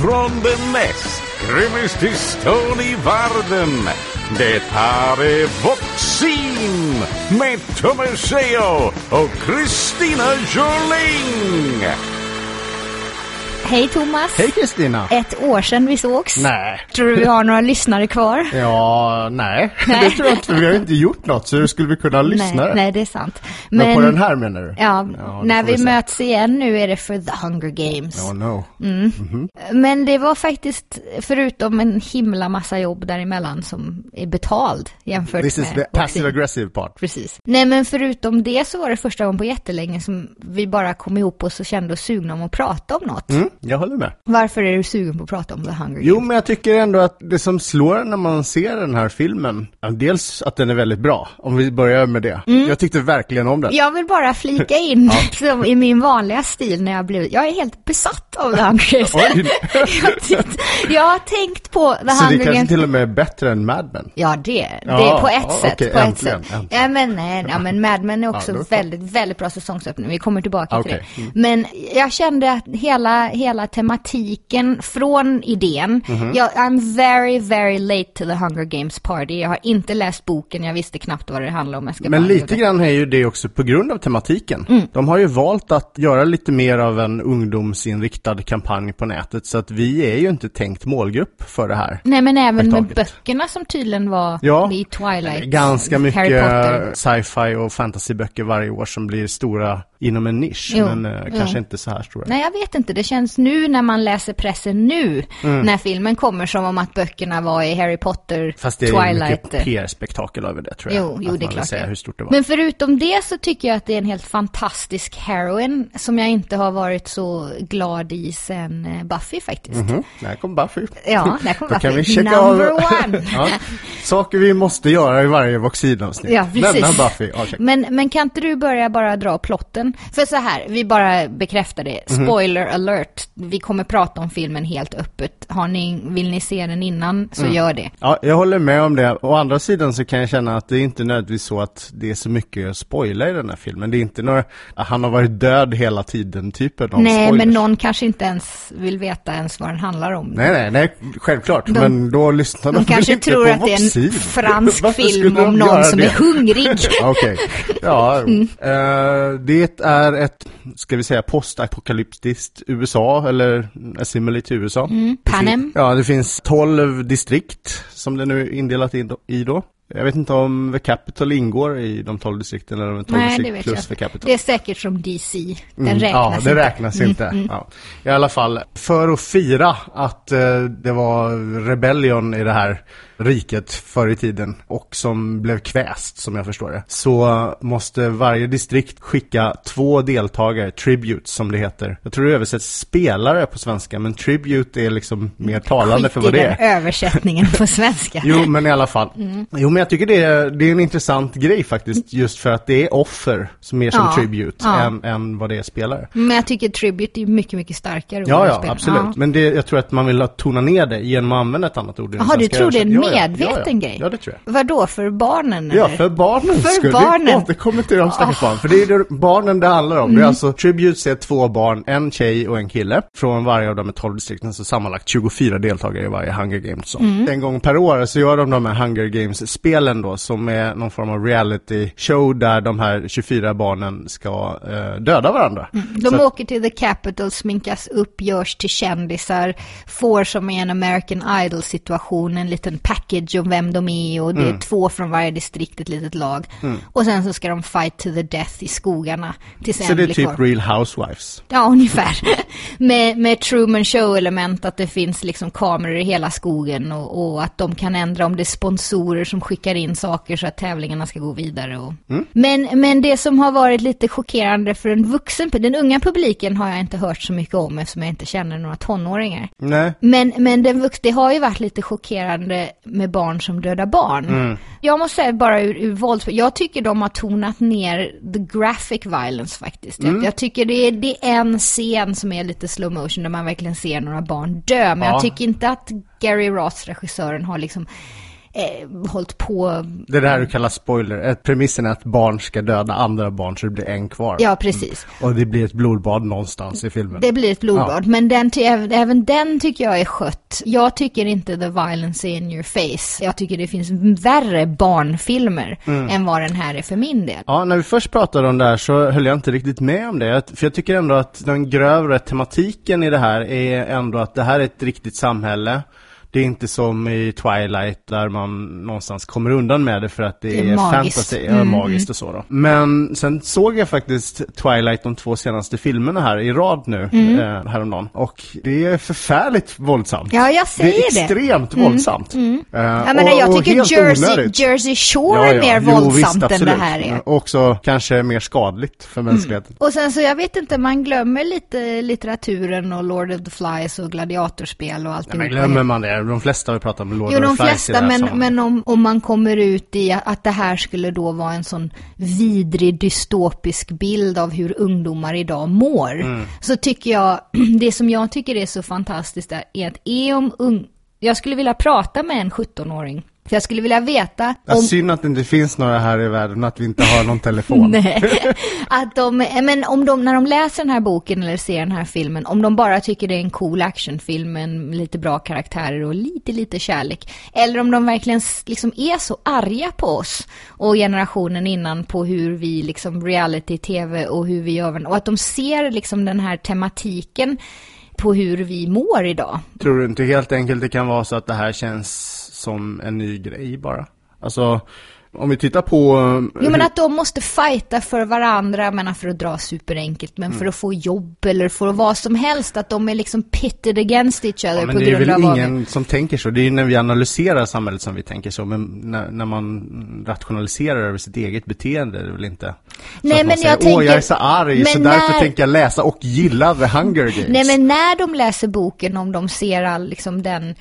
från den mest grymmaste stan i världen. Det här är Voxin med Thomas Seo och Kristina Jorling. Hej Thomas! Hej Kristina! Ett år sedan vi sågs. Nej. Tror du vi har några lyssnare kvar? Ja, nej. Nej. Det tror jag inte. Vi har inte gjort något så hur skulle vi kunna lyssna. Nej, nej, det är sant. Men, på den här menar du? Ja, det när vi se. möts igen nu är det för The Hunger Games. Oh no. Men det var faktiskt, förutom en himla massa jobb däremellan som är betald jämfört This med is the passive aggressive part. Precis. Nej men förutom det så var det första gången på jättelänge som vi bara kom ihop oss och kände oss sugna om att prata om något. Mm, jag håller med. Varför är du sugen på att prata om The Hunger Games? Jo, men jag tycker ändå att det som slår när man ser den här filmen, ja, dels att den är väldigt bra, om vi börjar med det. Jag tyckte verkligen om den. Jag vill bara flika in som i min vanliga stil när jag blev, jag är helt besatt av The Hunger Games. Jag, tyckte, jag har tänkt på The Så det Hunger kanske Games. till och med är bättre än Mad Men. Ja, det, det Ja, är på ett ja, sätt. okej, på ett äntligen, sätt. äntligen. Ja, men nej, ja, men Mad Men är också Ja, det väldigt, väldigt bra säsongsöppning. Vi kommer tillbaka till Okej, det. mm. Men jag kände att hela, hela tematiken från idén, Mhm. jag, I'm very, very late to the Hunger Games party. Jag har inte läst boken, jag visste knappt vad det handlade om. Men lite grann är ju det också på grund av tematiken. Mm. De har ju valt att göra lite mer av en ungdomsinriktad kampanj på nätet, så att vi är ju inte tänkt målgrupp för det här. Nej, men även med böckerna som tydligen var Ja, i Twilight. Ganska mycket sci-fi och fantasyböcker varje år som blir stora inom en nisch, Jo, men eh, kanske inte så här stora. Nej, jag vet inte. Det känns nu när man läser pressen nu, Mm. när filmen kommer, som om att böckerna var i Harry Potter, Fast det är Twilight. mycket PR-spektakel över det tror jag. Jo, jo, det är klart säga hur stort det var. Men förutom det så tycker jag att det är en helt fantastisk heroin som jag inte har varit så glad i sen eh, Buffy faktiskt. Mhm, Där kom Buffy. Ja, där kom Då kan Buffy. vi checka Number av. one. ja, saker vi måste göra i varje vaccinavsnitt. Ja, precis. Nämna Buffy. Ja. Men, men kan inte du börja bara dra plotten? För så här, vi bara bekräftar det. Mhm. Spoiler alert. Vi kommer prata om filmen helt öppet. Har ni, vill ni se den innan så Mm. gör det. Ja, jag håller med om det. Å andra sidan så kan jag känna att det är inte nödvändigtvis så att det är så mycket att spoila i den här filmen. Det är inte några, han har varit död hela tiden typen av Nej, spoilers. men någon kanske inte ens vill veta ens vad den handlar om. Nej, nej, nej, självklart. De- men då lyssnar de, De kanske inte tror på att det är en fransk film om någon som det? är hungrig. Okej, ja. Mm. Eh, det är ett, ska vi säga postapokalyptiskt USA, eller assimilate USA. Mm, Panem. Ja, det finns 12 distrikt som det nu är indelat i då. Jag vet inte om The Capital ingår i de 12 distrikten eller om det är 12 Nej, det distrikt plus jag. The Capital. Det är säkert som DC. Den Mm, räknas ja, det inte. räknas inte. Mm, mm. Ja. I alla fall, för att fira att eh, det var rebellion i det här riket förr i tiden och som blev kväst som jag förstår det. Så måste varje distrikt skicka två deltagare, tributes som det heter. Jag tror det översätts spelare på svenska men tribute är liksom mer talande Skit för vad det är. översättningen på svenska. Jo, men i alla fall. Mm. Jo, men jag tycker det är, det är en intressant grej faktiskt, just för att det är offer, som mer som Ja, tribute, ja. än, än vad det är spelare. Men jag tycker Tribute är mycket, mycket starkare. Ja, ja, absolut. Ja. Men det, jag tror att man vill tona ner det genom att använda ett annat ord Jaha, du tror det är en ja, ja. medveten ja, ja. grej? Ja, det tror jag. Vadå, för barnen? Ja, eller? för barnens För skull. barnen. Vi återkommer till de stackars barn. För det är det barnen det handlar om. Mm. Det är alltså Tributes är två barn, en tjej och en kille. Från varje av de här 12 distrikten, så sammanlagt 24 deltagare i varje Hunger Games. Mm. En gång per år så gör de de här Hunger Games-spelen då, som är någon form av reality show där de här 24 barnen ska eh, döda varandra. De Så åker till The Capital, sminkas upp, görs till kändisar, får som i en American Idol-situation en liten package om vem de är och det är två från varje distrikt, ett litet lag. Och sen så ska de fight to the death i skogarna tills så det är typ kvar. Real Housewives. Ja, ungefär. med, med Truman Show-element, att det finns liksom kameror i hela skogen och, och att de kan ändra om det är sponsorer som skickar in saker så att tävlingarna ska gå vidare. Och... Men, men det som har varit lite chockerande för en vuxen, den unga publiken har jag inte hört så mycket om eftersom jag inte känner några tonåringar. Nej. Men, men den vux, det har ju varit lite chockerande med barn som dödar barn. Jag måste säga bara ur, ur vålds... Jag tycker de har tonat ner the graphic violence faktiskt. Jag, jag tycker det är, det är en scen som är lite slow motion där man verkligen ser några barn dö. Men Ja. jag tycker inte att Gary Ross, regissören, har liksom eh, hållit på. Det är det här du kallar spoiler. Ett Premissen är att barn ska döda andra barn så det blir en kvar. Ja, precis. Och det blir ett blodbad någonstans i filmen. Det blir ett blodbad, men den, även, den tycker jag är skött. Jag tycker inte the violence in your face. Jag tycker det finns värre barnfilmer än vad den här är för min del. Ja, när vi först pratade om det här så höll jag inte riktigt med om det. För jag tycker ändå att den grövre tematiken i det här är ändå att det här är ett riktigt samhälle. Det är inte som i Twilight där man någonstans kommer undan med det för att det, Det är är, magiskt. fantasy, ja, Mm. magiskt och så då. Men sen såg jag faktiskt Twilight, de två senaste filmerna här i rad nu, eh, häromdagen. Och det är förfärligt våldsamt. Mm. Ja, jag säger det. är det. extremt våldsamt. Eh, Jag menar, jag och tycker Jersey, onödigt. Jersey Shore Ja, är ja. mer Jo, våldsamt visst, än det absolut. här är. Och också kanske mer skadligt för mänskligheten. Och sen så, jag vet inte, man glömmer lite litteraturen och Lord of the Flies och gladiatorspel och allt Nej, men glömmer man det? De flesta har ju pratat om Lord Jo, de flesta, här men, men om, om man kommer ut i att det här skulle då vara en sån vidrig dystopisk bild av hur ungdomar idag mår, Mm. så tycker jag, det som jag tycker är så fantastiskt är att är om ung, jag skulle vilja prata med en 17-åring, för jag skulle vilja veta Ja, om, Synd att det inte finns några här i världen, att vi inte har någon telefon. Nej. Att de, men om de, när de läser den här boken eller ser den här filmen, om de bara tycker det är en cool actionfilm med lite bra karaktärer och lite, lite kärlek. Eller om de verkligen liksom är så arga på oss och generationen innan på hur vi liksom reality-tv och hur vi gör, och att de ser liksom den här tematiken på hur vi mår idag. Tror du inte helt enkelt det kan vara så att det här känns som en ny grej bara? Alltså, om vi tittar på... Jo men att de måste fighta för varandra, menar för att dra superenkelt, men Mm. för att få jobb eller för att vad som helst, att de är liksom pitted against each other Ja, men på det är grund väl av vad ingen som tänker så. Det är ju när vi analyserar samhället som vi tänker så. Men när, när man rationaliserar över sitt eget beteende, det är väl inte så Nej, men säger, jag åh tänker- jag är så arg, så men därför när- tänker jag läsa och gilla The Hunger Games. Nej men när de läser boken, om de ser all, liksom den,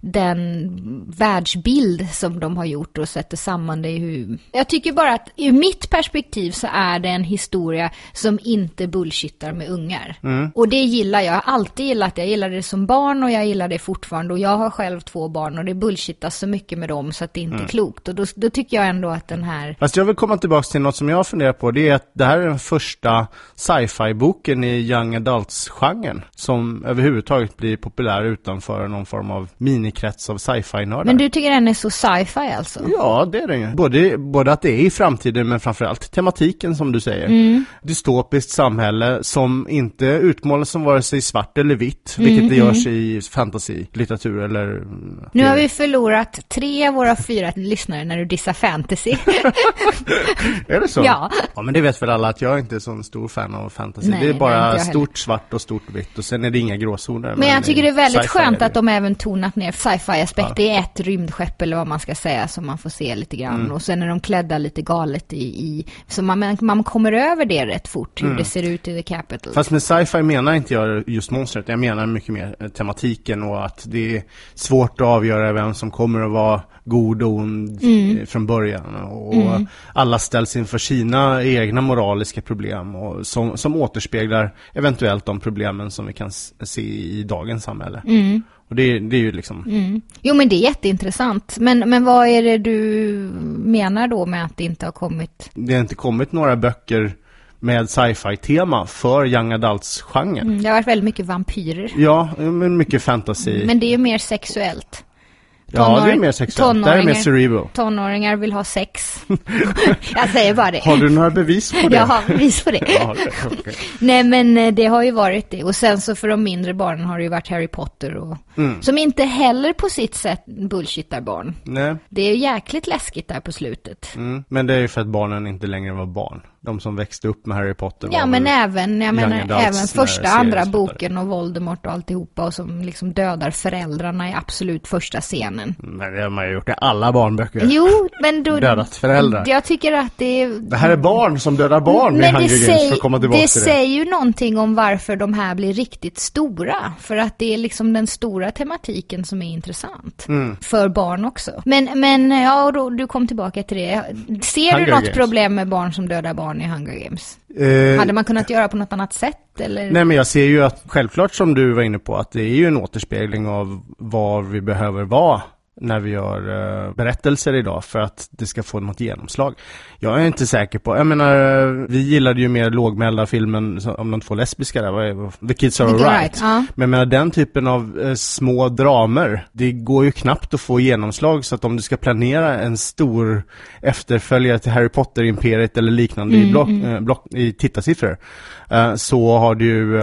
den världsbild som de har gjort och sätter samman det i hur... Jag tycker bara att ur mitt perspektiv så är det en historia som inte bullshittar med ungar. Och det gillar jag. Jag har alltid gillat det. Jag gillade det som barn och jag gillar det fortfarande. Och jag har själv två barn och det bullshittas så mycket med dem så att det inte är klokt. Och då, då tycker jag ändå att den här... Fast jag vill komma tillbaka till något som jag funderar på. Det är att det här är den första sci-fi-boken i young adults-genren som överhuvudtaget blir populär utanför någon form av minikrets av sci-fi-nördar. Men du tycker den är så sci-fi alltså? Ja, det är den ju. Både, både att det är i framtiden men framförallt tematiken som du säger. Mm. Dystopiskt samhälle som inte utmålas som vare sig svart eller vitt, Mm, vilket det görs i fantasy-litteratur eller... mm, Nu har vi förlorat tre av våra fyra lyssnare när du dissar fantasy. Är det så? Ja. Ja, men det vet väl alla att jag inte är så en stor fan av fantasy. Nej, det är bara stort svart och stort vitt och sen är det inga gråzoner. Men jag tycker det är väldigt skönt att de även tonat ner sci-fi-aspekt. Det är ett rymdskepp eller vad man ska säga som man får se lite grann. Mm. Och sen är de klädda lite galet i, i så man, man kommer över det rätt fort, hur det ser ut i The Capital. Mm. Fast med sci-fi menar inte jag just monstret, jag menar mycket mer tematiken och att det är svårt att avgöra vem som kommer att vara god och ond Mm. eh, från början. Och alla ställs inför sina egna moraliska problem och som, som återspeglar eventuellt de problemen som vi kan se i dagens samhälle. Mm. Och det, det är ju liksom, Jo men det är jätteintressant. Men, men vad är det du menar då med att det inte har kommit? det har inte kommit några böcker med sci-fi-tema för young adults-genren. Mm, Det har varit väldigt mycket vampyrer. Ja, men mycket fantasy. Men det är ju mer sexuellt. Ja, det är mer sexuellt. Det här är mer cerebral. Tonåringar vill ha sex. jag säger bara det. Har du några bevis på det? Jag har bevis på det. Ja, okej. Nej men eh, det har ju varit det. Och sen så för de mindre barnen har det ju varit Harry Potter och... Mm. Som inte heller på sitt sätt bullshittar barn. Nej, Det är ju jäkligt läskigt där på slutet. mm. men det är ju för att barnen inte längre var barn. De som växte upp med Harry Potter Ja men även, jag menar, även första, andra boken och Voldemort och alltihopa och som liksom dödar föräldrarna i absolut första scenen. Men det har man ju gjort i alla barnböcker. Jo, men då... Dödat föräldrar. Jag tycker att det är... Det här är barn som dödar barn i Men Hunger det, Games, säger, för att komma tillbaka det till det. säger ju någonting om varför de här blir riktigt stora. För att det är liksom den stora tematiken som är intressant. Mm. För barn också. Men, men ja, då, du kom tillbaka till det. Ser Hunger du något Games. problem med barn som dödar barn i Hunger Games? Eh, Hade man kunnat göra på något annat sätt eller? Nej men jag ser ju att, självklart som du var inne på, att det är ju en återspegling av var vi behöver vara när vi gör uh, berättelser idag för att det ska få något genomslag. Jag är inte säker på, jag menar, uh, vi gillade ju mer lågmälda filmen om de två lesbiska där, vad är, The Kids Are Alright. Right, uh. Men jag menar den typen av uh, små dramer, det går ju knappt att få genomslag så att om du ska planera en stor efterföljare till Harry Potter-imperiet eller liknande mm, i, block, mm. block, i tittarsiffror så har du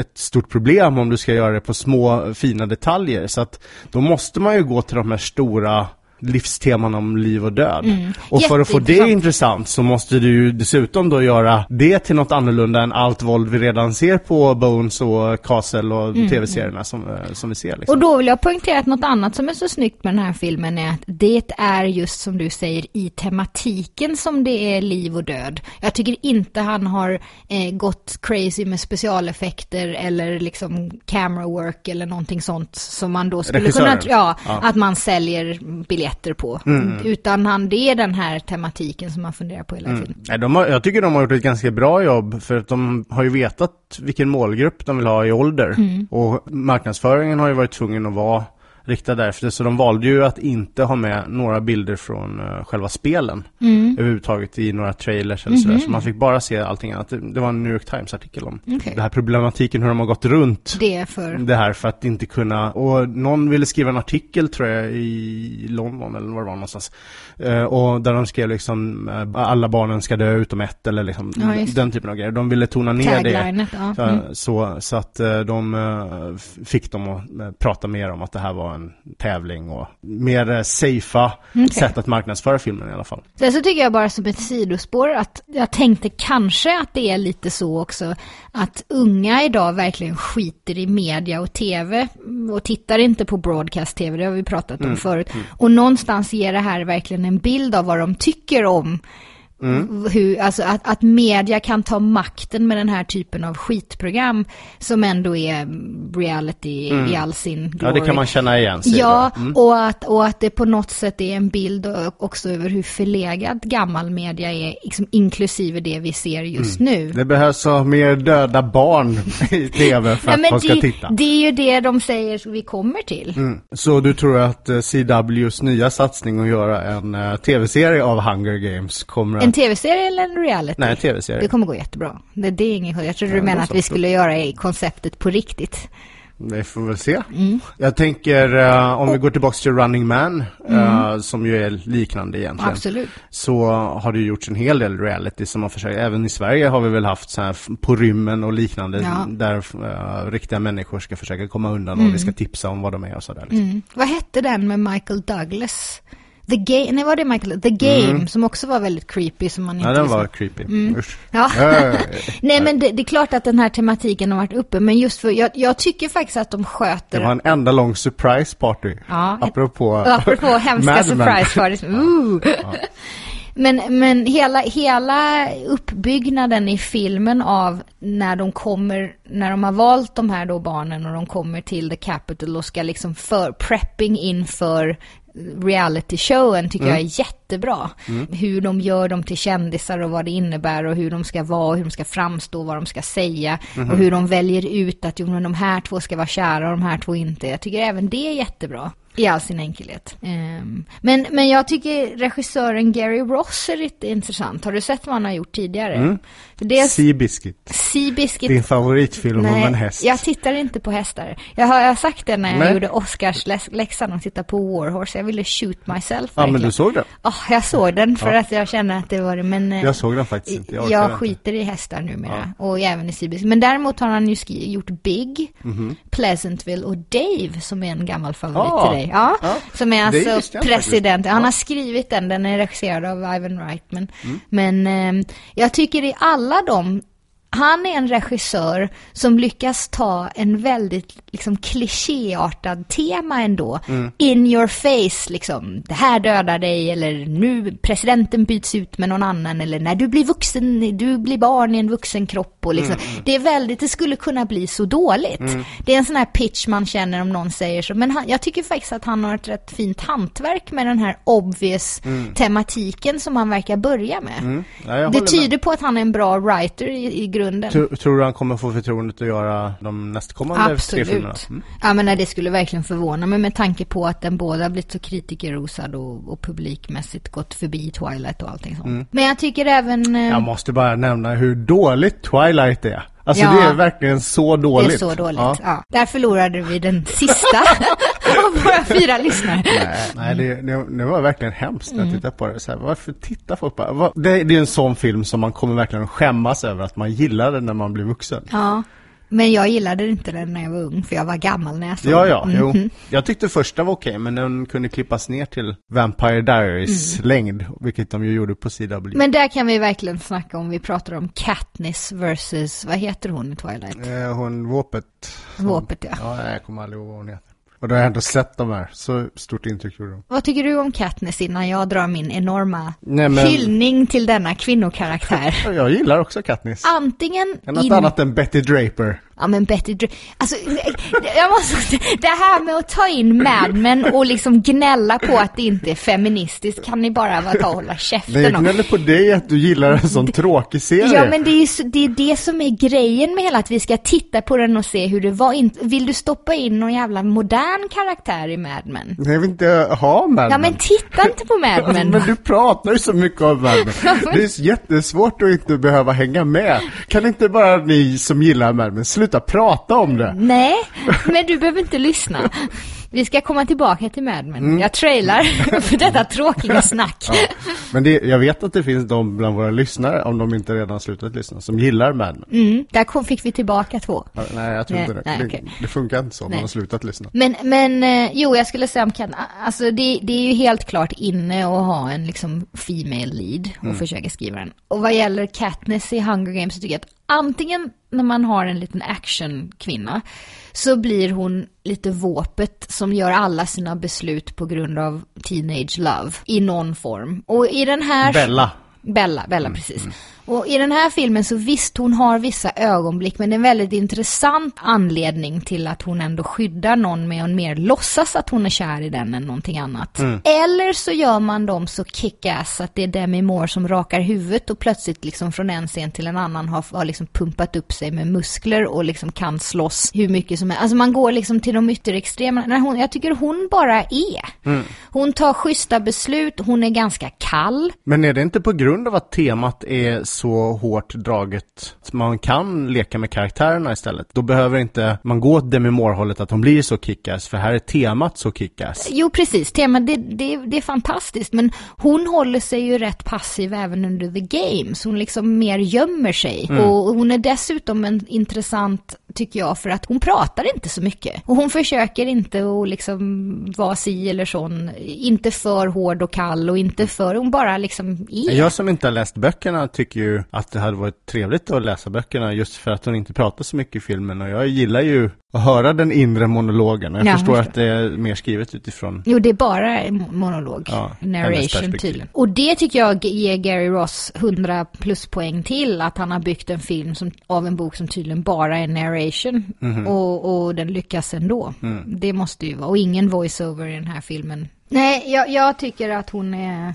ett stort problem om du ska göra det på små fina detaljer så att då måste man ju gå till de här stora livsteman om liv och död. Mm. Och för att få det intressant så måste du ju dessutom då göra det till något annorlunda än allt våld vi redan ser på Bones och Castle och mm. tv-serierna som, eh, som vi ser. Liksom. Och då vill jag poängtera att något annat som är så snyggt med den här filmen är att det är just som du säger i tematiken som det är liv och död. Jag tycker inte han har eh, gått crazy med specialeffekter eller liksom camera work eller någonting sånt som man då skulle kunna, ja, ja, att man säljer biljetter biljetter på. Mm. Utan han, det är den här tematiken som man funderar på hela mm. tiden. Nej, de har, jag tycker de har gjort ett ganska bra jobb för att de har ju vetat vilken målgrupp de vill ha i ålder. Mm. Och marknadsföringen har ju varit tvungen att vara riktad därefter. Så de valde ju att inte ha med några bilder från uh, själva spelen mm. överhuvudtaget i några trailers eller mm -hmm. sådär. Så man fick bara se allting annat. Det, det var en New York Times-artikel om okay. det här problematiken, hur de har gått runt det, för... det här för att inte kunna. Och någon ville skriva en artikel tror jag i London eller var det var någonstans. Uh, och där de skrev liksom uh, alla barnen ska dö utom ett eller liksom ja, den typen av grejer. De ville tona ner det. Ja. Mm. Så, så att de fick dem att prata mer om att det här var en tävling och mer safea okay. sätt att marknadsföra filmen i alla fall. Sen så tycker jag bara som ett sidospår att jag tänkte kanske att det är lite så också att unga idag verkligen skiter i media och tv och tittar inte på broadcast-tv, det har vi pratat om mm. förut. Mm. Och någonstans ger det här verkligen en bild av vad de tycker om Mm. Hur, alltså att, att media kan ta makten med den här typen av skitprogram som ändå är reality mm. i all sin glory. Ja, det kan man känna igen sig Ja, mm. och, att, och att det på något sätt är en bild också över hur förlegad gammal media är, liksom, inklusive det vi ser just mm. nu. Det behövs så mer döda barn i tv för ja, att man ska det, titta. Det är ju det de säger som vi kommer till. Mm. Så du tror att eh, CWs nya satsning att göra en uh, tv-serie av Hunger Games kommer att en tv-serie eller en reality? Nej, en tv-serie. Det kommer gå jättebra. Det, det är ingen Jag trodde ja, du menade att vi skulle göra i konceptet på riktigt. Vi får väl se. Mm. Jag tänker uh, om vi går tillbaka till Running Man, mm. som ju är liknande egentligen. Absolut. Så har det ju gjorts en hel del reality som har försökt, även i Sverige har vi väl haft så här på rymmen och liknande, ja. där uh, riktiga människor ska försöka komma undan mm. och vi ska tipsa om vad de är och sådär. Liksom. Mm. Vad hette den med Michael Douglas? The Game, nej var det Michael? The Game, mm. som också var väldigt creepy. Som man inte ja, den var creepy. Mm. Ja. nej, men det, det, är klart att den här tematiken har varit uppe, men just för, jag, jag tycker faktiskt att de sköter... Det var en enda lång surprise party. Ja. Apropå... Apropå hemska surprise parties. Ja. Men, men hela, hela uppbyggnaden i filmen av när de kommer, när de har valt de här då barnen och de kommer till the capital och ska liksom för, prepping inför reality-showen tycker mm. jag är jättebra. Mm. Hur de gör dem till kändisar och vad det innebär och hur de ska vara, hur de ska framstå, vad de ska säga mm. och hur de väljer ut att jo, men de här två ska vara kära och de här två inte. Jag tycker även det är jättebra. I all sin enkelhet. Um, men, men jag tycker regissören Gary Ross är lite intressant. Har du sett vad han har gjort tidigare? Mm. Seabiscuit. Seabiscuit. Din favoritfilm Nej, om en häst. jag tittar inte på hästar. Jag har, jag har sagt det när jag Nej. gjorde Oscarsläxan och tittade på Warhorse. Jag ville shoot myself. Ja, men du såg den? Ja, oh, jag såg den för ja. att jag kände att det var det. Men eh, jag såg den faktiskt inte. Jag, jag skiter i hästar numera. Ja. Och även i Seabiscuit. Men däremot har han ju gjort Big, mm -hmm. Pleasantville och Dave som är en gammal favorit ah. till dig. Ja, ja. Som är alltså president. Han har skrivit den, den är regisserad av Ivan Reitman. Mm. Men eh, jag tycker i alla de han är en regissör som lyckas ta en väldigt liksom klichéartad tema ändå. Mm. In your face, liksom. Det här dödar dig eller nu presidenten byts ut med någon annan eller när du blir vuxen, du blir barn i en vuxen kropp och liksom. Mm. mm. Det är väldigt, det skulle kunna bli så dåligt. Mm. Det är en sån här pitch man känner om någon säger så. Men han, jag tycker faktiskt att han har ett rätt fint hantverk med den här obvious tematiken som han verkar börja med. Ja, det tyder med. på att han är en bra writer i, i grund grunden. Tror, tror du han kommer få förtroendet att göra de nästkommande tre filmerna? Absolut. Mm. Ja men nej, det skulle verkligen förvåna mig med tanke på att den båda blivit så kritikerrosad och, och publikmässigt gått förbi Twilight och allting sånt. Mm. Men jag tycker även... eh, Jag måste bara nämna hur dåligt Twilight är. Alltså Ja. det är verkligen så dåligt. Det är så dåligt. Ja. Ja. Där förlorade vi den sista av våra fyra lyssnare. Nej, nej det, det, det var verkligen hemskt när jag Mm. tittade på det. Så här, varför tittar folk på det? Det? Det är en sån film som man kommer verkligen att skämmas över att man gillade när man blir vuxen. Ja. Men jag gillade inte den när jag var ung, för jag var gammal när jag såg Ja, den. ja, jo. Mhm. Jag tyckte första var okej, men den kunde klippas ner till Vampire Diaries längd, vilket de ju gjorde på CW. Mm. Men där kan vi verkligen snacka om, vi pratar om Katniss versus, vad heter hon i Twilight? Eh, hon, Våpet. som- Våpet, ja. Ja, jag kommer aldrig ihåg vad hon heter. Och då har jag ändå sett de här, så stort intryck gjorde de. Vad tycker du om Katniss innan jag drar min enorma Nej, men- hyllning till denna kvinnokaraktär? Ja, Jag gillar också Katniss. Antingen Något in... annat än Betty Draper. Ja men Betty Dr- Alltså, jag måste... Det här med att ta in Mad Men och liksom gnälla på att det inte är feministiskt kan ni bara vara ta och hålla Nej, käften jag om. gnäller på dig att du gillar en sån tråkig serie. Ja men det är ju det, är det som är grejen med hela att vi ska titta på den och se hur det var. Vill du stoppa in någon jävla modern karaktär i Mad Men? Jag vill inte ha Mad Ja Men. men titta inte på Mad Men. Men du pratar ju så mycket om Mad Men. Men- Det är jättesvårt att inte behöva hänga med. Kan inte bara ni som gillar Mad Men sluta prata om det? Nej, men du behöver inte lyssna. Vi ska komma tillbaka till Mad Men. Jag trailar för detta tråkiga snack. Mm. Ja. Men det, jag vet att det finns de bland våra lyssnare, om de inte redan slutat lyssna, som gillar Mad Men. Mm, där kom, fick vi tillbaka två. Ja, Nej, jag tror Nej, inte det. nej, det. okej. Det funkar inte så om man har slutat lyssna. Men, men eh, jo, jag skulle säga om Ken, alltså det, det är ju helt klart inne att ha en liksom female lead och försöka skriva den. Och vad gäller Katniss i Hunger Games så tycker jag att antingen när man har en liten actionkvinna så blir hon lite våpet som gör alla sina beslut på grund av teenage love i någon form. Och i den här... Bella. Bella, Bella precis. Och i den här filmen så visst, hon har vissa ögonblick, men det är en väldigt intressant anledning till att hon ändå skyddar någon med att mer låtsas att hon är kär i den än någonting annat. Eller så gör man dem så kick-ass att det är Demi Moore som rakar huvudet och plötsligt liksom från en scen till en annan har, har liksom pumpat upp sig med muskler och liksom kan slåss hur mycket som helst. Alltså man går liksom till de ytterextrema. Hon, jag tycker hon bara är. Hon tar schyssta beslut, hon är ganska kall. Men är det inte på grund av att temat är så hårt draget man kan leka med karaktärerna istället? Då behöver inte man gå åt Demi Moore-hållet att hon blir så kickass, för här är temat så kickass. Jo, precis. Tema, det, det, det är fantastiskt. Men hon håller sig ju rätt passiv även under the games. Hon liksom mer gömmer sig. Och hon är dessutom en intressant, tycker jag, för att hon pratar inte så mycket. Och hon försöker inte att liksom vara si eller sån. Inte för hård och kall och inte för, hon bara liksom är. Jag som inte har läst böckerna tycker ju att det hade varit trevligt att läsa böckerna just för att hon inte pratar så mycket i filmen och jag gillar ju att höra den inre monologen. Jag Ja, förstår jag att det är mer skrivet utifrån Jo, det är bara monolog. Ja, narration tydligen. Och det tycker jag ger Gary Ross 100 pluspoäng till. Att han har byggt en film som, av en bok som tydligen bara är narration. Mhm. Och, och den lyckas ändå. Mm. Det måste ju vara. Och ingen voiceover i den här filmen. Nej, jag, jag tycker att hon är...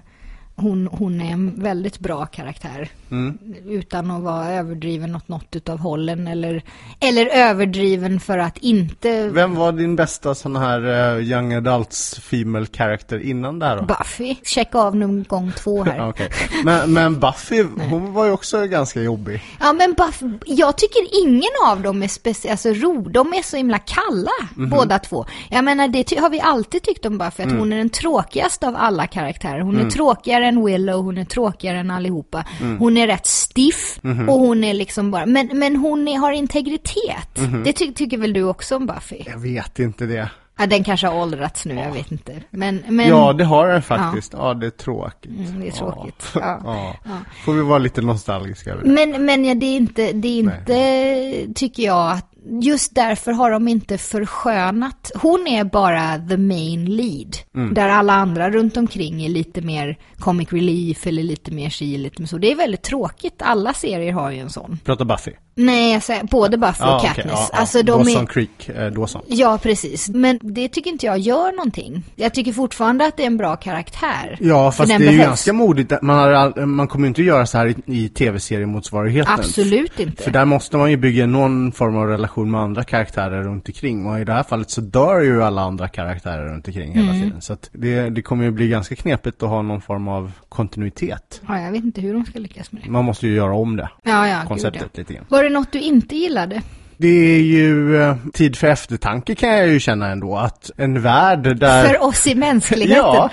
Hon, hon är en väldigt bra karaktär. Mm. Utan att vara överdriven åt något utav hållen. Eller, eller överdriven för att inte... Vem var din bästa sån här eh, young adults female character innan det här då? Buffy. Checka av någon gång två här. Okej. men, men Buffy, hon var ju också ganska jobbig. Ja men Buff, jag tycker ingen av dem är speciellt, alltså ro, de är så himla kalla Mhm. båda två. Jag menar det har vi alltid tyckt om Buffy, att Mm. hon är den tråkigaste av alla karaktärer. Hon är tråkigare än Willow, hon är tråkigare än allihopa. Mm. Hon är rätt stiff Mhm. och hon är liksom bara, men, men hon är, har integritet. Mhm. Det ty- tycker väl du också om Buffy? Jag vet inte det. Ja den kanske har åldrats nu, jag vet inte. Men, men Ja, det har den faktiskt. Ja, det är tråkigt. Mm, det är tråkigt. Ja. Ja. Ja. Får vi vara lite nostalgiska. Men, men ja, det är inte, det är inte tycker jag, att just därför har de inte förskönat. Hon är bara the main lead. Mm. Där alla andra runt omkring är lite mer comic relief eller lite mer si, lite mer så. Det är väldigt tråkigt. Alla serier har ju en sån. Prata Buffy. Nej, jag säger både Buffy och okej, Katniss. ja, ja. Alltså de Dawson är... Creek, eh, Dawson. Ja, precis. Men det tycker inte jag gör någonting. Jag tycker fortfarande att det är en bra karaktär. Ja, För fast det är ju behövs. ganska modigt. Man, har all, man kommer ju inte att göra så här i, i tv-seriemotsvarigheten. Absolut inte. För där måste man ju bygga någon form av relation med andra karaktärer runt omkring. Och i det här fallet så dör ju alla andra karaktärer runt omkring hela Mm. tiden. Så att det, det kommer ju bli ganska knepigt att ha någon form av kontinuitet. Ja, jag vet inte hur de ska lyckas med det. Man måste ju göra om det, Ja, ja, konceptet gud, ja. lite grann. Var det något du inte gillade? Det är ju eh, tid för eftertanke kan jag ju känna ändå. Att en värld där... För oss i mänskligheten? Ja,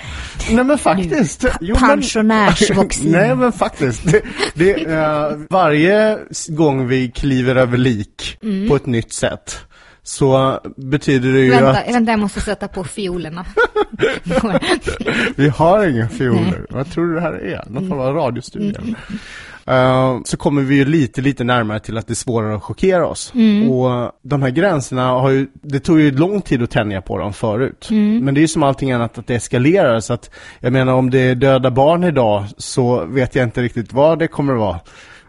nej men faktiskt. Jo, Pensionärsvaccin. Nej men faktiskt. Det, det, eh, varje gång vi kliver över lik Mm. på ett nytt sätt så betyder det ju Vänta, att vänta, jag måste sätta på fiolerna. vi har inga fioler. Vad tror du det här är? Någon form av radiostudio? Eh, så kommer vi ju lite, lite närmare till att det är svårare att chockera oss. Och de här gränserna har ju, det tog ju lång tid att tänja på dem förut. Men det är ju som allting annat att det eskalerar. Så att, jag menar om det är döda barn idag så vet jag inte riktigt vad det kommer att vara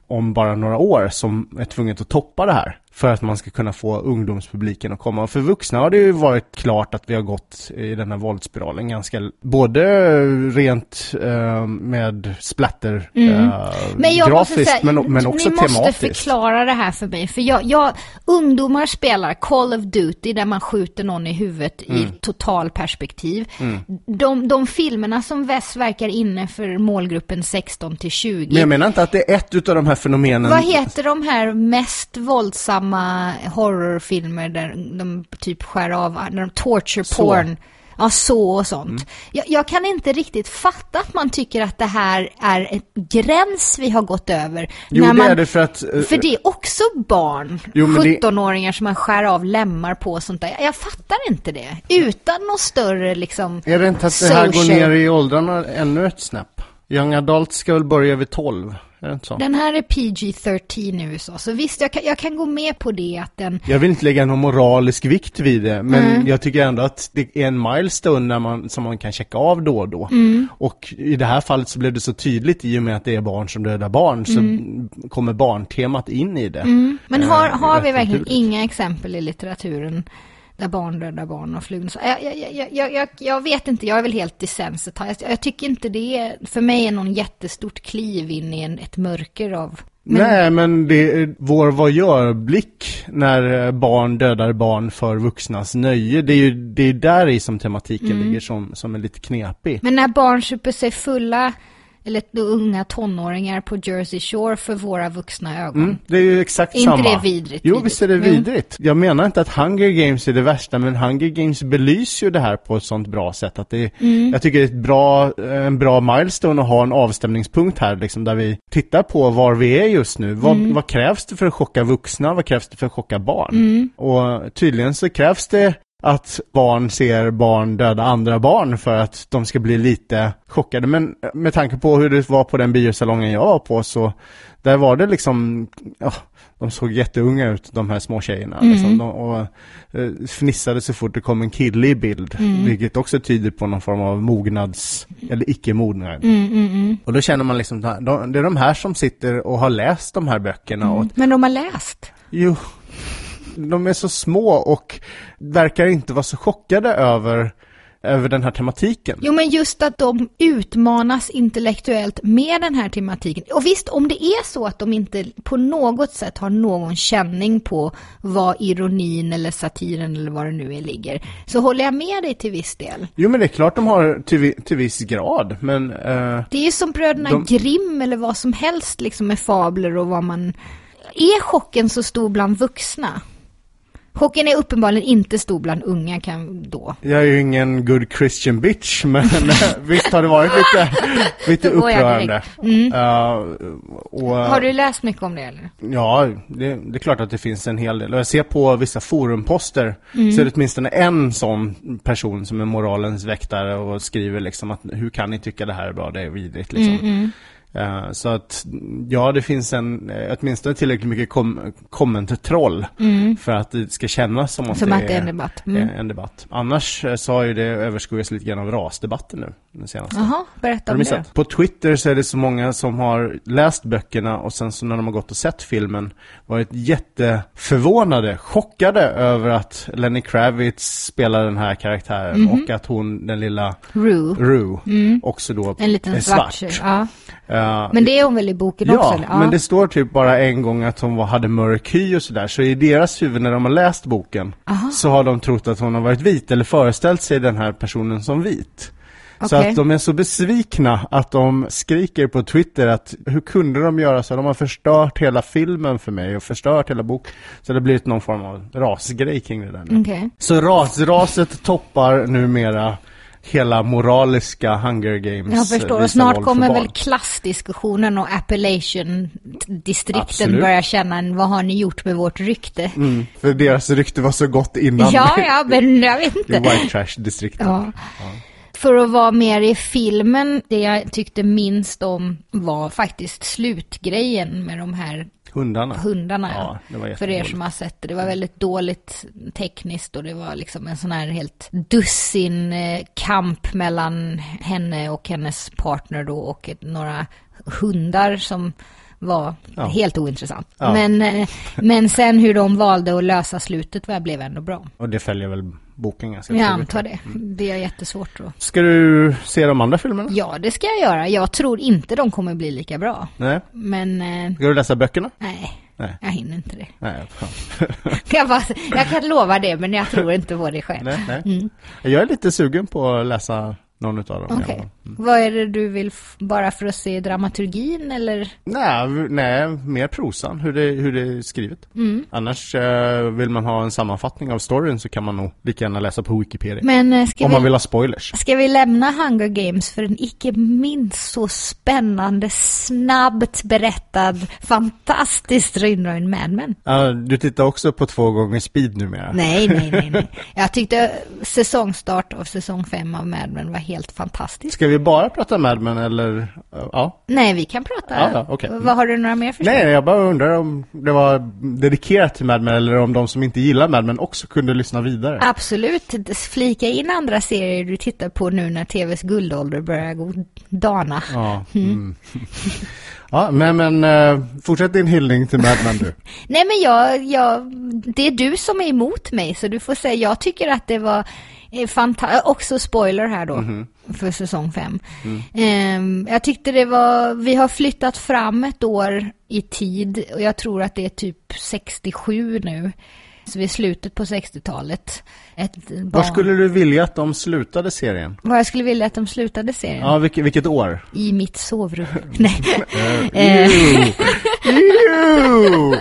om bara några år som är tvunget att toppa det här. För att man ska kunna få ungdomspubliken att komma. Och för vuxna har det ju varit klart att vi har gått i den här våldsspiralen ganska, både rent eh, med splatter eh, Men jag grafiskt säga, men, men också ni måste tematiskt. förklara det här för mig. För jag, jag, ungdomar spelar Call of Duty där man skjuter någon i huvudet Mm. i totalperspektiv. De, de filmerna som väst verkar inne för målgruppen 16 till 20. Men jag menar inte att det är ett utav de här fenomenen. Vad heter de här mest våldsamma horrorfilmer där de typ skär av, när de torture Så. porn? Ja, så och sånt. Mm. Jag, jag kan inte riktigt fatta att man tycker att det här är en gräns vi har gått över. Jo, när det man, är det för att... eh, För det är också barn, Jo, men det- 17-åringar som man skär av lemmar på och sånt där. Jag fattar inte det. Utan något större liksom Är det inte att det här går ner i åldrarna ännu ett snäpp? Young Adult ska väl börja vid 12? Den här är PG-13 i USA, så visst, jag kan, jag kan gå med på det att den Jag vill inte lägga någon moralisk vikt vid det, men Mm. jag tycker ändå att det är en milestone när man, som man kan checka av då och då. Mm. Och i det här fallet så blev det så tydligt i och med att det är barn som dödar barn, så kommer barntemat in i det. Mm. Men har, Eh, har vi verkligen inga exempel i litteraturen där barn dödar barn och flugor? Så Jag, jag, jag, jag, jag, vet inte, jag är väl helt desensitized. Jag, jag tycker inte det är, för mig är någon jättestort kliv in i en, ett mörker av... Men, Nej, men det är vår vad gör-blick när eh, barn dödar barn för vuxnas nöje. Det är ju det är där i som tematiken Mm. ligger som, som är lite knepig. men när barn super sig fulla, eller unga tonåringar på Jersey Shore för våra vuxna ögon. Mm, det är ju exakt Är inte samma. det vidrigt, Jo, vidrigt? visst är det vidrigt. Jag menar inte att Hunger Games är det värsta, men Hunger Games belyser ju det här på ett sånt bra sätt att det Mm. Jag tycker det är ett bra, en bra milestone att ha en avstämningspunkt här liksom, där vi tittar på var vi är just nu. Vad, Mm. vad krävs det för att chocka vuxna? Vad krävs det för att chocka barn? Mm. Och tydligen så krävs det att barn ser barn döda andra barn för att de ska bli lite chockade. Men med tanke på hur det var på den biosalongen jag var på så där var det liksom, ja, de såg jätteunga ut de här små tjejerna. Liksom. De, och eh, fnissade så fort det kom en kille i bild. Vilket också tyder på någon form av mognads, eller icke-mognad. Mm, mm, mm. Och då känner man liksom, de, det är de här som sitter och har läst de här böckerna och Men de har läst. Jo, de är så små och verkar inte vara så chockade över, över den här tematiken. Jo, men just att de utmanas intellektuellt med den här tematiken. Och visst, om det är så att de inte på något sätt har någon känning på vad ironin eller satiren eller vad det nu är ligger, så håller jag med dig till viss del. Jo, men det är klart de har till, till viss grad, men eh, Det är ju som bröderna De- Grimm eller vad som helst liksom med fabler och vad man... Är chocken så stor bland vuxna? Chocken är uppenbarligen inte stor bland unga kan då. jag är ju ingen good Christian bitch, men, visst har det varit lite, lite upprörande. direkt. Eh, och, Har du läst mycket om det eller? Ja, det, det är klart att det finns en hel del. Och jag ser på vissa forumposter Mm. så är det åtminstone en sån person som är moralens väktare och skriver liksom att hur kan ni tycka det här är bra, det är vidrigt liksom. Mm, Eh, så att ja, det finns en, eh, åtminstone tillräckligt mycket kom, comment-troll för att det ska kännas som att, Mm. Som att det är en debatt. Mm. en debatt. Annars eh, så har ju det överskuggas lite grann av rasdebatten nu. den senaste. Jaha, berätta om det? På Twitter så är det så många som har läst böckerna och sen så när de har gått och sett filmen varit jätteförvånade, chockade över att Lenny Kravitz spelar den här karaktären Mhm. och att hon, den lilla Rue. Rue, också då Mm. En liten är svart. svart. Ja. Eh, Men det är hon väl i boken Ja, också? eller? men det står typ bara en gång att hon var, hade mörk hy och sådär. Så i deras huvud när de har läst boken så har de trott att hon har varit vit eller föreställt sig den här personen som vit. Så Okej. att de är så besvikna att de skriker på Twitter att hur kunde de göra så? De har förstört hela filmen för mig och förstört hela boken. Så det har blivit någon form av rasgrej kring det där nu. Okej. Så rasraset toppar numera hela moraliska Hunger Games. Jag förstår. Och snart våld kommer väl klassdiskussionen och Appellation-distrikten börja känna en, vad har ni gjort med vårt rykte? Mm, för deras rykte var så gott innan. Ja, ja, men jag vet I inte. White Trash-distriktet. Ja. För att vara mer i filmen, det jag tyckte minst om var faktiskt slutgrejen med de här Hundarna. hundarna. Ja, var För er som har sett det. Det var väldigt dåligt tekniskt och det var liksom en sån här helt dussin eh, kamp mellan henne och hennes partner då och några hundar som var Ja. helt ointressant. Ja. Men, eh, men sen hur de valde att lösa slutet var, blev ändå bra. Och det följer väl boken ganska Jag antar det. Det är jättesvårt då. Ska du se de andra filmerna? Ja, det ska jag göra. Jag tror inte de kommer bli lika bra. Nej. Men eh, Ska du läsa böckerna? nej, Nej. jag hinner inte det. Nej. Jag, bara, jag kan lova det, men jag tror inte på det själv. nej, nej. Mm. Jag är lite sugen på att läsa någon av dem. fall. Vad är det du vill, bara för att se dramaturgin eller? Nej, nej, mer prosan, hur det, hur det är skrivet. Mm. Annars eh, vill man ha en sammanfattning av storyn så kan man nog lika gärna läsa på Wikipedia. Men eh, Om man vi, vill ha spoilers. ska vi lämna Hunger Games för en icke minst så spännande, snabbt berättad, fantastiskt Rynryn Mad Men? Ja, du tittar också på två gånger speed numera. Nej, nej, nej, nej. Jag tyckte säsongstart av säsong fem av Mad Men var helt fantastisk. Ska vi bara prata Mad Men eller? Ja. Nej, vi kan prata. Ja, ja, okej. Vad har du några mer förslag? Nej, jag bara undrar om det var dedikerat till Mad Men eller om de som inte gillar Mad Men också kunde lyssna vidare. Absolut. Flika in andra serier du tittar på nu när tvs guldålder börjar gå dana. Ja, mm. ja men, men eh, fortsätt din hyllning till Mad Men du. Nej men jag, jag, det är du som är emot mig så du får säga, jag tycker att det var fantastiskt, också spoiler här då för säsong fem. Ehm, jag tyckte det var, vi har flyttat fram ett år i tid och jag tror att det är typ 67 nu. Så vi är i slutet på 60-talet. Ett barn. Var skulle du vilja att de slutade serien? Vad jag skulle vilja att de slutade serien. Ja, vilket, vilket år? I mitt sovrum. Nej. Eh. Ew.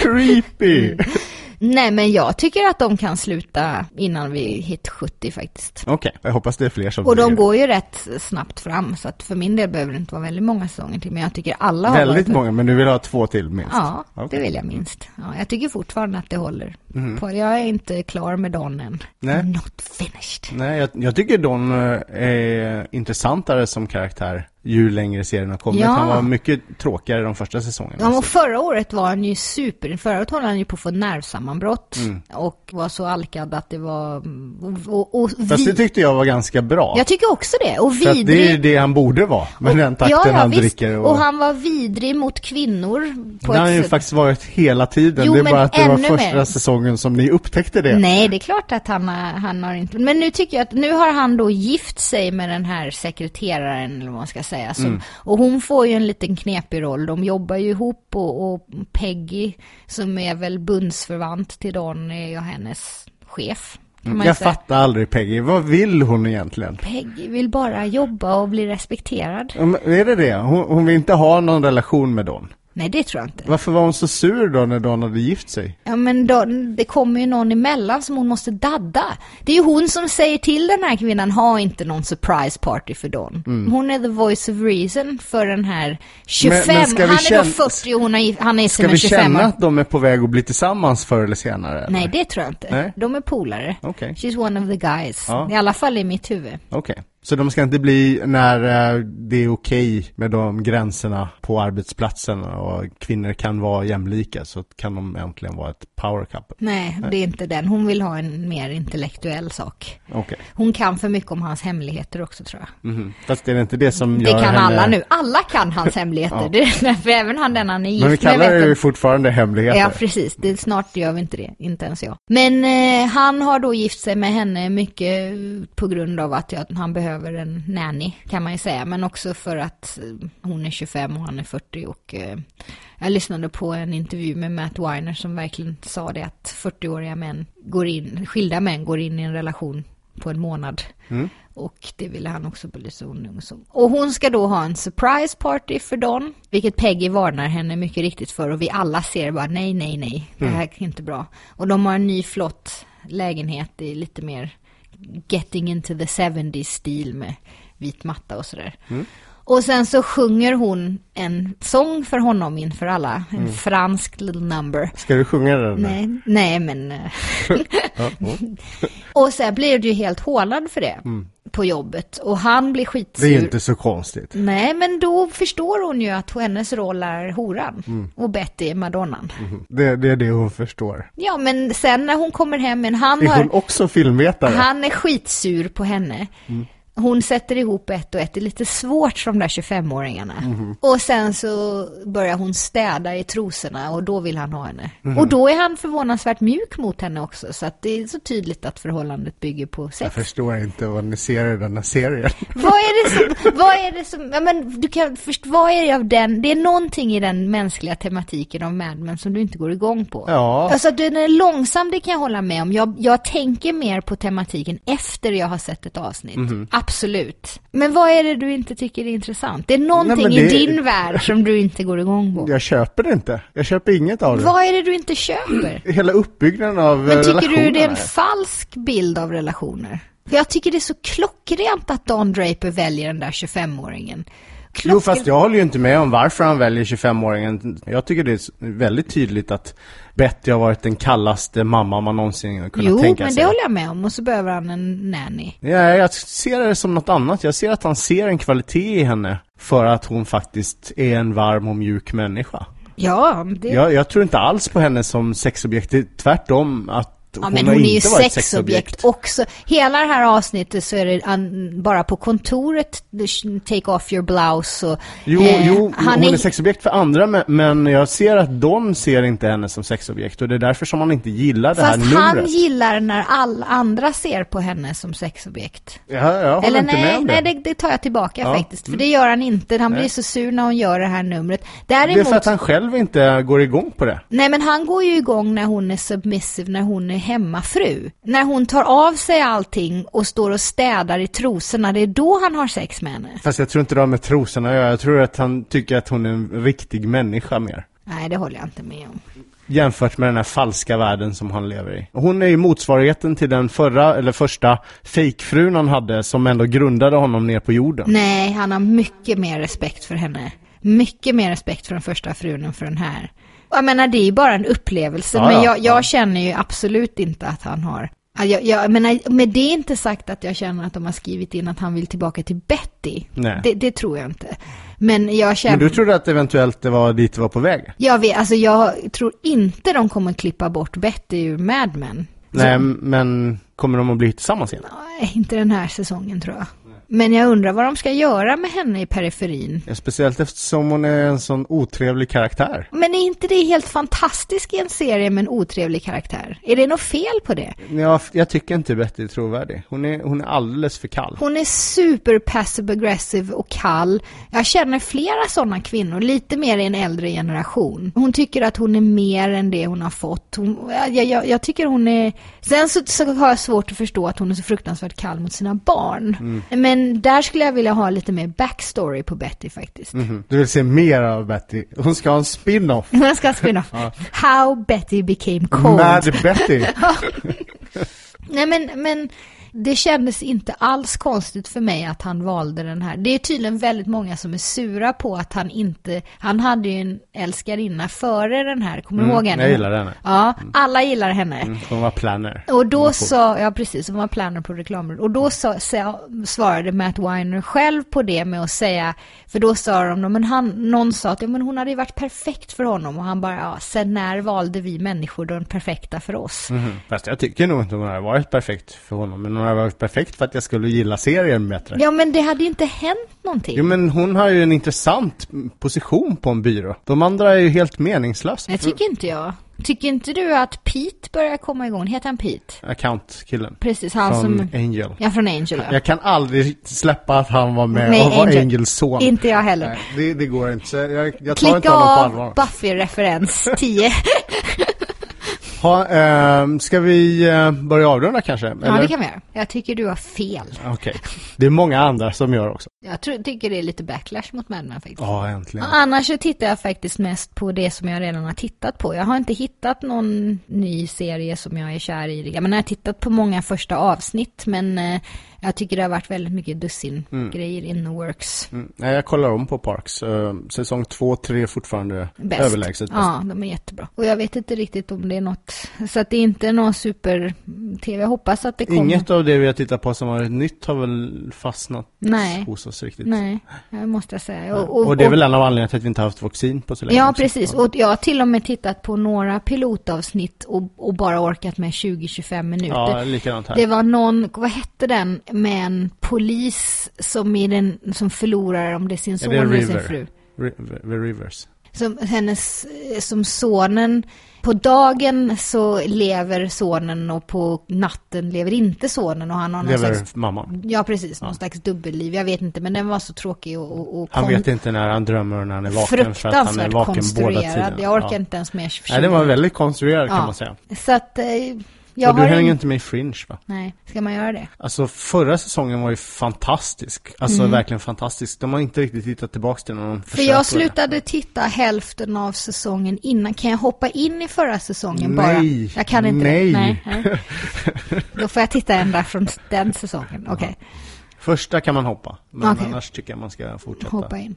Creepy. Nej, men jag tycker att de kan sluta innan vi hit 70 faktiskt. Okej, jag hoppas det är fler som Och de går ju rätt snabbt fram, så att för min del behöver det inte vara väldigt många säsonger till. Men jag tycker alla har Väldigt varit... många, men du vill ha två till minst? Ja, Okej. det vill jag minst. Ja, jag tycker fortfarande att det håller. På, jag är inte klar med Don än. Nej. Not finished. Nej, jag, jag tycker Don eh, är intressantare som karaktär ju längre serien har kommit. Ja. Han var mycket tråkigare de första säsongerna. Ja, och förra året var han ju super. Förra året höll han ju på att få nervsammanbrott. Mm. Och var så alkad att det var... Och, och, och Fast det vi... tyckte jag var ganska bra. Jag tycker också det. Och För vidrig. det är det han borde vara, med den takten ja, ja, han visst. dricker. Och... han var vidrig mot kvinnor. På det har han ju sätt- faktiskt varit hela tiden. Jo, det är bara att det var första mer. säsongen som ni upptäckte det. Nej, det är klart att han har, han har inte... Men nu tycker jag att nu har han då gift sig med den här sekreteraren, eller vad man ska säga. Som, Mm. Och hon får ju en liten knepig roll. De jobbar ju ihop och, och Peggy, som är väl bundsförvant till Don, är ju hennes chef. ju Jag säga. fattar aldrig Peggy. Vad vill hon egentligen? Peggy vill bara jobba och bli respekterad. Men Är det det? Hon, hon vill inte ha någon relation med Don. Nej, det tror jag inte. Varför var hon så sur då när Don hade gift sig? Ja men då, det kommer ju någon emellan som hon måste dadda. Det är ju hon som säger till den här kvinnan, ha inte någon surprise party för Don. Hon är the voice of reason för den här 25, Men- men ska vi han är då 40 och hon är, han är Ska vi 25 känna att de är på väg att bli tillsammans förr eller senare? eller? Nej det tror jag inte. Nej. De är polare. Okej. She's one of the guys. Ja. I alla fall i mitt huvud. Okej. Så de ska inte bli när eh, det är okej med de gränserna på arbetsplatsen och kvinnor kan vara jämlika så kan de äntligen vara ett power couple. Nej, det är inte den. Hon vill ha en mer intellektuell sak. Okej. Hon kan för mycket om hans hemligheter också tror jag. Mhm. Fast det är inte det som Det gör kan henne... alla nu. Alla kan hans hemligheter. Ja. Det är därför även han den han är gift Men vi kallar det ju fortfarande hemligheter. Ja, precis. Det, snart gör vi inte det. Inte ens jag. Men eh, han har då gift sig med henne mycket på grund av att ja, han behöver en nanny, kan man ju säga. Men också för att eh, hon är 25 och han är 40 och eh, jag lyssnade på en intervju med Matt Weiner som verkligen sa det att 40-åriga män går in, skilda män går in i en relation på en månad. Och det ville han också belysa som. Och hon ska då ha en surprise party för Don, vilket Peggy varnar henne mycket riktigt för och vi alla ser bara nej, nej, nej, det här är inte bra. Och de har en ny flott lägenhet i lite mer getting into the 70s stil med vit matta och sådär. Och sen så sjunger hon en sång för honom inför alla, en fransk little number. Ska du sjunga den? Nej, nej men... eh, och sen blir du ju helt hånad för det på jobbet. Och han blir skitsur. Det är ju inte så konstigt. Nej, men då förstår hon ju att hennes roll är horan. Och Betty är madonnan. Det, det är det hon förstår. Ja, men sen när hon kommer hem, men han Är har... hon också filmvetare? Han är skitsur på henne. Hon sätter ihop ett och ett. Det är lite svårt för de där 25-åringarna. Och sen så börjar hon städa i trosorna och då vill han ha henne. Och då är han förvånansvärt mjuk mot henne också. Så att det är så tydligt att förhållandet bygger på Jag sex. förstår inte vad ni ser i den här serien. Vad är det som, vad är det som, ja men du kan först, vad är det av den, det är någonting i den mänskliga tematiken av Mad Men som du inte går igång på. Ja. Alltså att den är långsam, det kan jag hålla med om. Jag, jag tänker mer på tematiken efter jag har sett ett avsnitt. Mhm. Absolut. Men vad är det du inte tycker är intressant? Det är någonting i det- din värld som du inte går igång på. Jag köper det inte. Jag köper inget av det. Vad är det du inte köper? Hela uppbyggnaden av Men tycker du det är en falsk bild av relationer? För jag tycker det är så klockrent att Don Draper väljer den där 25-åringen. Jo, fast jag håller ju inte med om varför han väljer 25-åringen. Jag tycker det är väldigt tydligt att Betty har varit den kallaste mamma man någonsin kunnat Jo, tänka men sig. det håller jag med om. Och så behöver han en nanny. Ja, jag ser det som något annat. Jag ser att han ser en kvalitet i henne för att hon faktiskt är en varm och mjuk människa. Ja, det... Jag, jag tror inte alls på henne som sexobjekt. Tvärtom att Ja, hon, men har hon är ju sexobjekt också. Hela det här avsnittet så är det an, bara på kontoret, take off your blouse och... Jo, eh, jo han hon är... sexobjekt för andra men, jag ser att Don ser inte henne som sexobjekt och det är därför som han inte gillar det här Fast han numret. gillar när alla andra ser på henne som sexobjekt. Ja, jag Eller inte med nej, om det. nej det, det tar jag tillbaka Ja, Mm. faktiskt. För det gör han inte. Han blir så sur när hon gör det här numret. Däremot, Det är för att han själv inte går igång på det. Nej men han går ju igång när hon är submissive, när hon är hemmafru. När hon tar av sig allting och står och städar i trosorna, det är då han har sex med henne. Fast jag tror inte det har med trosorna att göra. Jag tror att han tycker att hon är en riktig människa mer. Nej, det håller jag inte med om. Jämfört med den här falska världen som han lever i. Hon är ju motsvarigheten till den förra, eller första fejkfrun han hade som ändå grundade honom ner på jorden. Nej, han har mycket mer respekt för henne. Mycket mer respekt för den första frun än för den här. Jag menar, det är ju bara en upplevelse, Ja, men ja, jag, jag ja. känner ju absolut inte att han har... Ja, Jag, jag menar, med det är inte sagt att jag känner att de har skrivit in att han vill tillbaka till Betty. Nej. Det, det tror jag inte. Men jag känner... Men du trodde att eventuellt det var dit det var på väg? Jag vet, alltså jag tror inte de kommer klippa bort Betty ur Mad Men. Nej, men kommer de att bli tillsammans igen? Nej, inte den här säsongen tror jag. Men jag undrar vad de ska göra med henne i periferin. Ja, speciellt eftersom hon är en sån otrevlig karaktär. Men är inte det helt fantastiskt i en serie med en otrevlig karaktär? Är det något fel på det? Jag, jag tycker inte Betty är trovärdig. Hon är, hon är alldeles för kall. Hon är super passive aggressive och kall. Jag känner flera sådana kvinnor, lite mer i en äldre generation. Hon tycker att hon är mer än det hon har fått. Hon, jag, jag, jag tycker hon är... Sen så, så har jag svårt att förstå att hon är så fruktansvärt kall mot sina barn. Men där skulle jag vilja ha lite mer backstory på Betty faktiskt. Mhm. Du vill se mer av Betty. Hon ska ha en spin-off. Man ska spinna How Betty became cold. Mad Betty. Nej men, men det kändes inte alls konstigt för mig att han valde den här. Det är tydligen väldigt många som är sura på att han inte, han hade ju en älskarinna före den här, kommer du Mm, ihåg henne? jag gillar henne. Ja, alla gillar henne. Mm, Hon var planner. Och då sa, ja precis, hon var planer på reklamer. Och då sa, sa, svarade Matt Weiner själv på det med att säga, för då sa de, men han, någon sa att ja, men hon hade ju varit perfekt för honom. Och han bara, ja, sen när valde vi människor den perfekta för oss? Mhm. Fast jag tycker nog inte hon har varit perfekt för honom. Men hon hade varit perfekt för att jag skulle gilla serien bättre. Ja, men det hade ju inte hänt någonting. Jo men hon har ju en intressant position på en byrå. De andra är ju helt meningslösa. Det tycker inte jag. Tycker inte du att Pete börjar komma igång? Heter han Pete? Account-killen. Precis, han Från som... Angel. Ja, från Angel, ja. Jag kan aldrig släppa att han var med Nej, och var Angel. Angels son. Inte jag heller. Nej, det, det går inte. Jag, jag tar Klicka inte honom på av allvar. Buffy-referens 10. Ha, ehm, ska vi eh, börja avrunda kanske? ja, det kan vi göra. Jag tycker du har fel. Okej. Det är många andra som gör också. Jag tror, tycker det är lite backlash mot Mad Men faktiskt. Ja, äntligen. Annars så tittar jag faktiskt mest på det som jag redan har tittat på. Jag har inte hittat någon ny serie som jag är kär i. Jag, menar, jag har tittat på många första avsnitt men eh, jag tycker det har varit väldigt mycket dussin grejer in the works. Mm. Nej, jag kollar om på Parks. Eh, säsong två, tre fortfarande Bäst. överlägset bäst. Ja, de är jättebra. Och jag vet inte riktigt om det är något, så att det är inte någon super-tv. Jag hoppas att det kommer. Inget av det vi har tittat på som har varit nytt har väl fastnat Nej. hos oss riktigt. Nej, det måste jag säga. Och, det är väl en av anledningarna till att vi inte har haft vaccin på så länge. Ja, också. precis. Och jag har till och med tittat på några pilotavsnitt och, och bara orkat med 20-25 minuter. Ja, likadant här. Det var någon, vad hette den, med en polis som, i den, som förlorar om det är sin Är son eller sin River? fru. Ri- The Rivers. Som, hennes, som sonen, på dagen så lever sonen och på natten lever inte sonen och han har någon Lever slags mamman. Ja, precis. Någon slags dubbelliv. Jag vet inte, men den var så tråkig och, och, och Han vet inte när han drömmer och när han är vaken för att han är vaken båda konstruerad. tiderna. Jag orkar ja. inte ens med 20 Nej, den var väldigt konstruerad kan Ja. man säga. Så att, eh, jag och du hänger ing- inte med i Fringe va? Nej, ska man göra det? Alltså förra säsongen var ju fantastisk. Alltså verkligen fantastisk. De har inte riktigt hittat tillbaks till någon Mm. För jag slutade titta hälften av säsongen innan. Kan jag hoppa in i förra säsongen bara? Nej. Jag kan inte Nej. det. Nej. nej. Då får jag titta ända från den säsongen. Okej, Första kan man hoppa. Men Okej. annars tycker jag man ska fortsätta. hoppa in.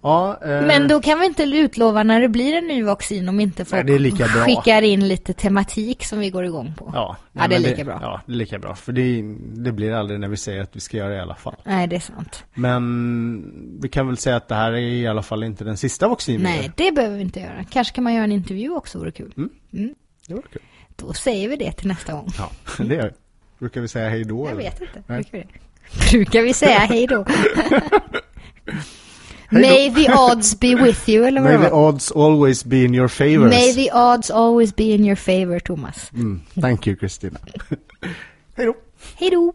Ja, eh, Men då kan vi inte utlova när det blir en ny vaccin om inte folk Nej, det skickar in lite tematik som vi går igång på. Ja, Ja, det är lika bra. Ja, det är lika bra. För det, det blir aldrig när vi säger att vi ska göra det i alla fall. Nej, det är sant. Men vi kan väl säga att det här är i alla fall inte den sista vaccinen. Nej, det behöver vi inte göra. Kanske kan man göra en intervju också, vore kul. Det var kul. Då säger vi det till nästa gång. Ja, det gör vi. Brukar vi säga hej då? Jag eller? vet inte. Nej. Brukar vi, det? Brukar vi säga hej då? May the odds be with you, eller vad May the odds always be in your favors. May the odds always be in your favor, Thomas. Mm, thank you, Kristina. hej då. Hej då!